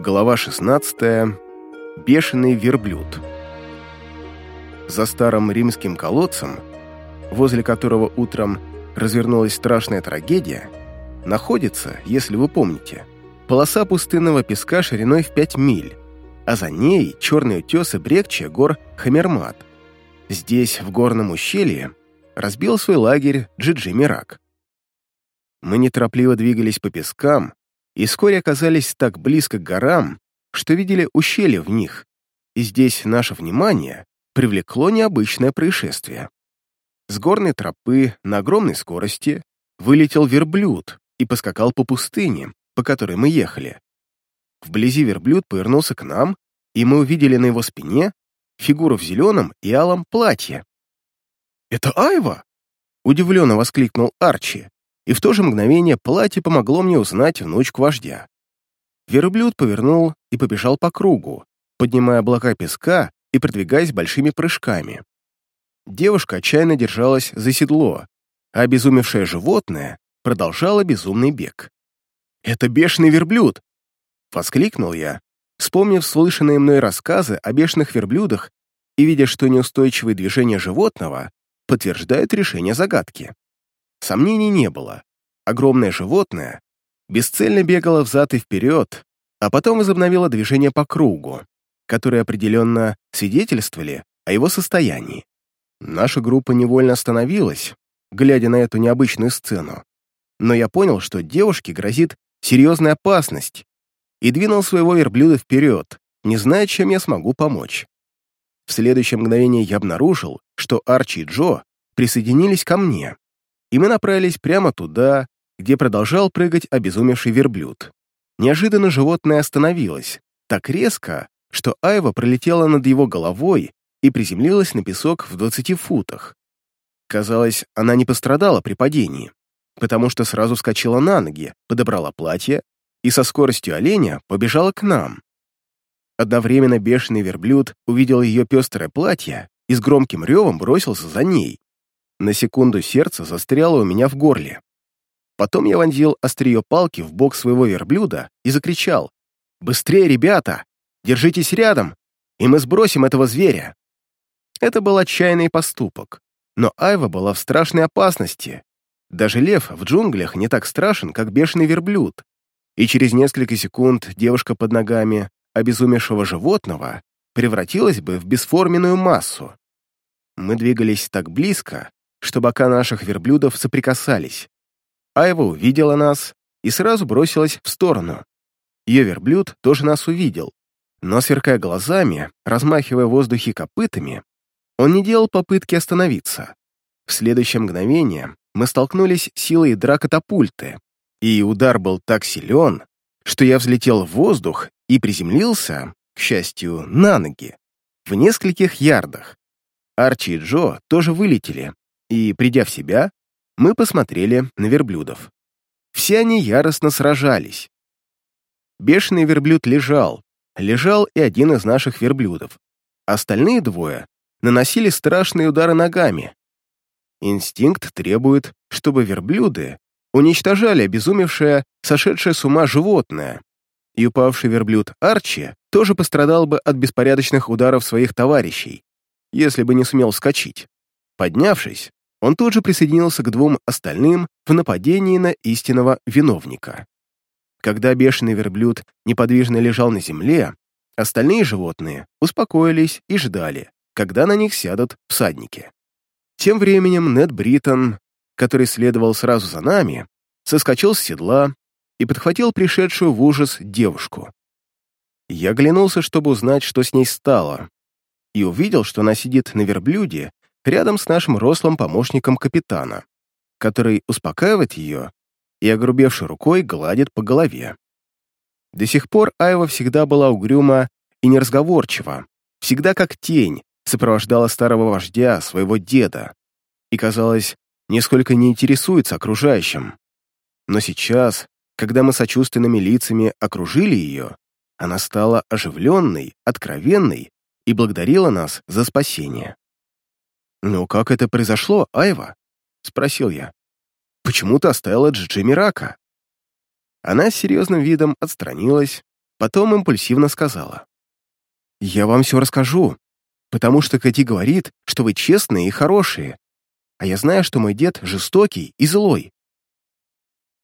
Глава 16. Бешеный верблюд. За старым римским колодцем, возле которого утром развернулась страшная трагедия, находится, если вы помните, полоса пустынного песка шириной в 5 миль, а за ней черные утесы брекчия гор Хамермат. Здесь, в горном ущелье, разбил свой лагерь Джиджи Мирак. Мы неторопливо двигались по пескам, и вскоре оказались так близко к горам, что видели ущелья в них, и здесь наше внимание привлекло необычное происшествие. С горной тропы на огромной скорости вылетел верблюд и поскакал по пустыне, по которой мы ехали. Вблизи верблюд повернулся к нам, и мы увидели на его спине фигуру в зеленом и алом платье. «Это Айва!» — удивленно воскликнул Арчи и в то же мгновение платье помогло мне узнать внучку вождя. Верблюд повернул и побежал по кругу, поднимая облака песка и продвигаясь большими прыжками. Девушка отчаянно держалась за седло, а обезумевшее животное продолжало безумный бег. «Это бешеный верблюд!» — воскликнул я, вспомнив слышанные мной рассказы о бешеных верблюдах и видя, что неустойчивые движения животного подтверждают решение загадки. Сомнений не было. Огромное животное бесцельно бегало взад и вперед, а потом возобновило движение по кругу, которые определенно свидетельствовали о его состоянии. Наша группа невольно остановилась, глядя на эту необычную сцену. Но я понял, что девушке грозит серьезная опасность, и двинул своего верблюда вперед, не зная, чем я смогу помочь. В следующее мгновение я обнаружил, что Арчи и Джо присоединились ко мне и мы направились прямо туда, где продолжал прыгать обезумевший верблюд. Неожиданно животное остановилось, так резко, что Айва пролетела над его головой и приземлилась на песок в 20 футах. Казалось, она не пострадала при падении, потому что сразу вскочила на ноги, подобрала платье и со скоростью оленя побежала к нам. Одновременно бешеный верблюд увидел ее пестрое платье и с громким ревом бросился за ней. На секунду сердце застряло у меня в горле. Потом я вонзил острие палки в бок своего верблюда и закричал «Быстрее, ребята! Держитесь рядом, и мы сбросим этого зверя!» Это был отчаянный поступок, но Айва была в страшной опасности. Даже лев в джунглях не так страшен, как бешеный верблюд. И через несколько секунд девушка под ногами обезумевшего животного превратилась бы в бесформенную массу. Мы двигались так близко, что бока наших верблюдов соприкасались. Айва увидела нас и сразу бросилась в сторону. Ее верблюд тоже нас увидел, но, сверкая глазами, размахивая в воздухе копытами, он не делал попытки остановиться. В следующее мгновение мы столкнулись силой ядра катапульты, и удар был так силен, что я взлетел в воздух и приземлился, к счастью, на ноги, в нескольких ярдах. Арчи и Джо тоже вылетели, и, придя в себя, мы посмотрели на верблюдов. Все они яростно сражались. Бешеный верблюд лежал, лежал и один из наших верблюдов. Остальные двое наносили страшные удары ногами. Инстинкт требует, чтобы верблюды уничтожали обезумевшее, сошедшее с ума животное, и упавший верблюд Арчи тоже пострадал бы от беспорядочных ударов своих товарищей, если бы не сумел вскочить. Поднявшись, он тут же присоединился к двум остальным в нападении на истинного виновника. Когда бешеный верблюд неподвижно лежал на земле, остальные животные успокоились и ждали, когда на них сядут всадники. Тем временем Нед Бриттон, который следовал сразу за нами, соскочил с седла и подхватил пришедшую в ужас девушку. Я оглянулся, чтобы узнать, что с ней стало, и увидел, что она сидит на верблюде рядом с нашим рослым помощником капитана, который успокаивает ее и, огрубевшей рукой, гладит по голове. До сих пор Айва всегда была угрюма и неразговорчива, всегда как тень сопровождала старого вождя, своего деда, и, казалось, нисколько не интересуется окружающим. Но сейчас, когда мы сочувственными лицами окружили ее, она стала оживленной, откровенной и благодарила нас за спасение. «Ну как это произошло, Айва?» — спросил я. «Почему ты оставила Джиджи Мирака?» Она с серьезным видом отстранилась Потом импульсивно сказала. «Я вам все расскажу, потому что Кэти говорит, что вы честные и хорошие, а я знаю, что мой дед жестокий и злой».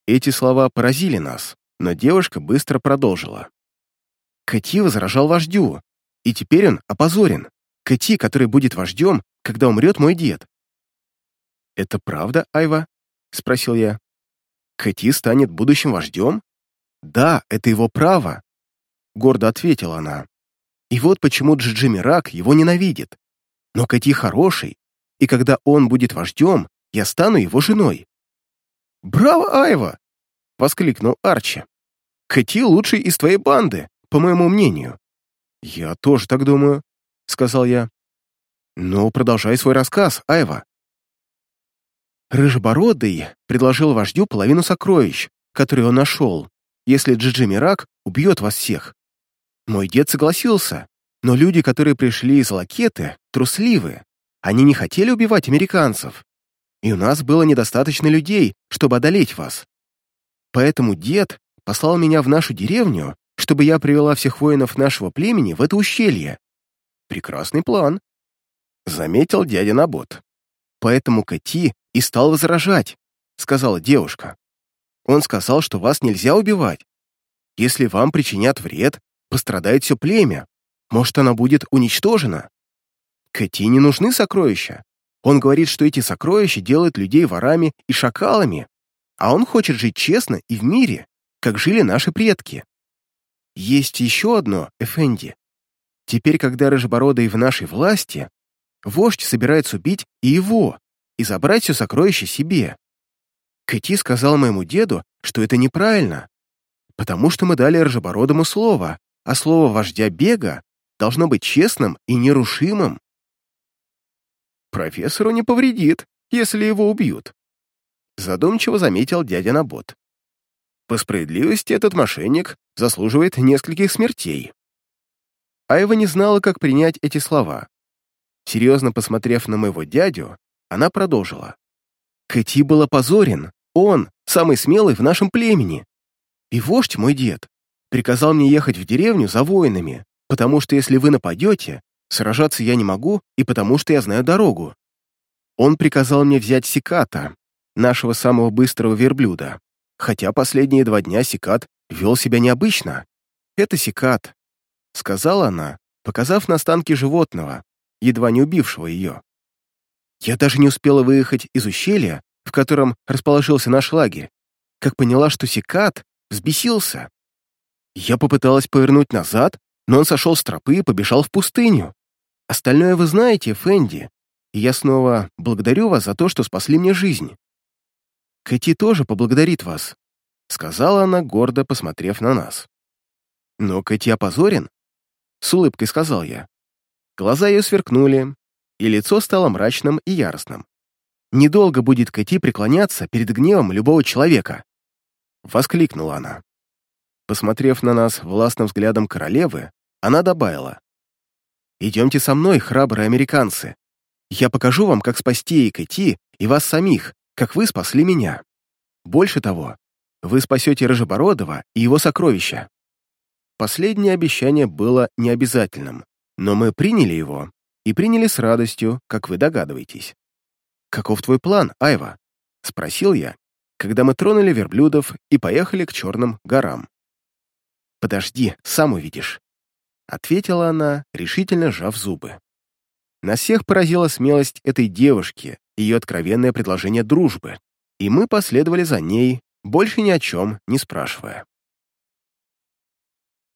Эти слова поразили нас, но девушка быстро продолжила. Кэти возражал вождю, и теперь он опозорен. Кэти, который будет вождем, когда умрет мой дед. «Это правда, Айва?» — спросил я. «Кэти станет будущим вождем?» «Да, это его право», — гордо ответила она. «И вот почему Джиджи Мирак его ненавидит. Но Кэти хороший, и когда он будет вождем, я стану его женой». «Браво, Айва!» — воскликнул Арчи. «Кэти лучший из твоей банды, по моему мнению». «Я тоже так думаю», — сказал я. «Ну, продолжай свой рассказ, Айва». Рыжебородый предложил вождю половину сокровищ, которые он нашел, если Джиджи Мирак убьет вас всех. Мой дед согласился, но люди, которые пришли из Лакеты, трусливы. Они не хотели убивать американцев. И у нас было недостаточно людей, чтобы одолеть вас. Поэтому дед послал меня в нашу деревню, чтобы я привела всех воинов нашего племени в это ущелье. Прекрасный план. Заметил дядя Набот. Поэтому Кати и стал возражать, сказала девушка. Он сказал, что вас нельзя убивать. Если вам причинят вред, пострадает все племя. Может, она будет уничтожена. Кэти не нужны сокровища. Он говорит, что эти сокровища делают людей ворами и шакалами, а он хочет жить честно и в мире, как жили наши предки. Есть еще одно, Эфенди. Теперь, когда Рыжебородый в нашей власти, вождь собирается убить и его, и забрать все сокровища себе. Кэти сказал моему деду, что это неправильно, потому что мы дали Рыжебородому слово, а слово вождя бега должно быть честным и нерушимым. Профессору не повредит, если его убьют, задумчиво заметил дядя Набот. По справедливости этот мошенник заслуживает нескольких смертей. Айва не знала, как принять эти слова. Серьезно посмотрев на моего дядю, она продолжила. Кэти был опозорен, он самый смелый в нашем племени. И вождь, мой дед, приказал мне ехать в деревню за воинами, потому что если вы нападете, сражаться я не могу и потому что я знаю дорогу. Он приказал мне взять Сиката, нашего самого быстрого верблюда, хотя последние два дня Сикат вел себя необычно. Это Сикат, сказала она, показав на останки животного, едва не убившего ее. Я даже не успела выехать из ущелья, в котором расположился наш лагерь, как поняла, что Сикат взбесился. Я попыталась повернуть назад, но он сошел с тропы и побежал в пустыню. Остальное вы знаете, Фэнди, и я снова благодарю вас за то, что спасли мне жизнь. Кэти тоже поблагодарит вас, сказала она, гордо посмотрев на нас. Но Кэти опозорен, с улыбкой сказал я. Глаза ее сверкнули, и лицо стало мрачным и яростным. Недолго будет Кэти преклоняться перед гневом любого человека. Воскликнула она. Посмотрев на нас властным взглядом королевы, она добавила. «Идемте со мной, храбрые американцы. Я покажу вам, как спасти и Кэти, и вас самих, как вы спасли меня. Больше того, вы спасете Рыжебородова и его сокровища». Последнее обещание было необязательным, но мы приняли его, и приняли с радостью, как вы догадываетесь. «Каков твой план, Айва?» — спросил я, когда мы тронули верблюдов и поехали к Черным горам. «Подожди, сам увидишь», — ответила она, решительно сжав зубы. На всех поразила смелость этой девушки, ее откровенное предложение дружбы, и мы последовали за ней, больше ни о чем не спрашивая.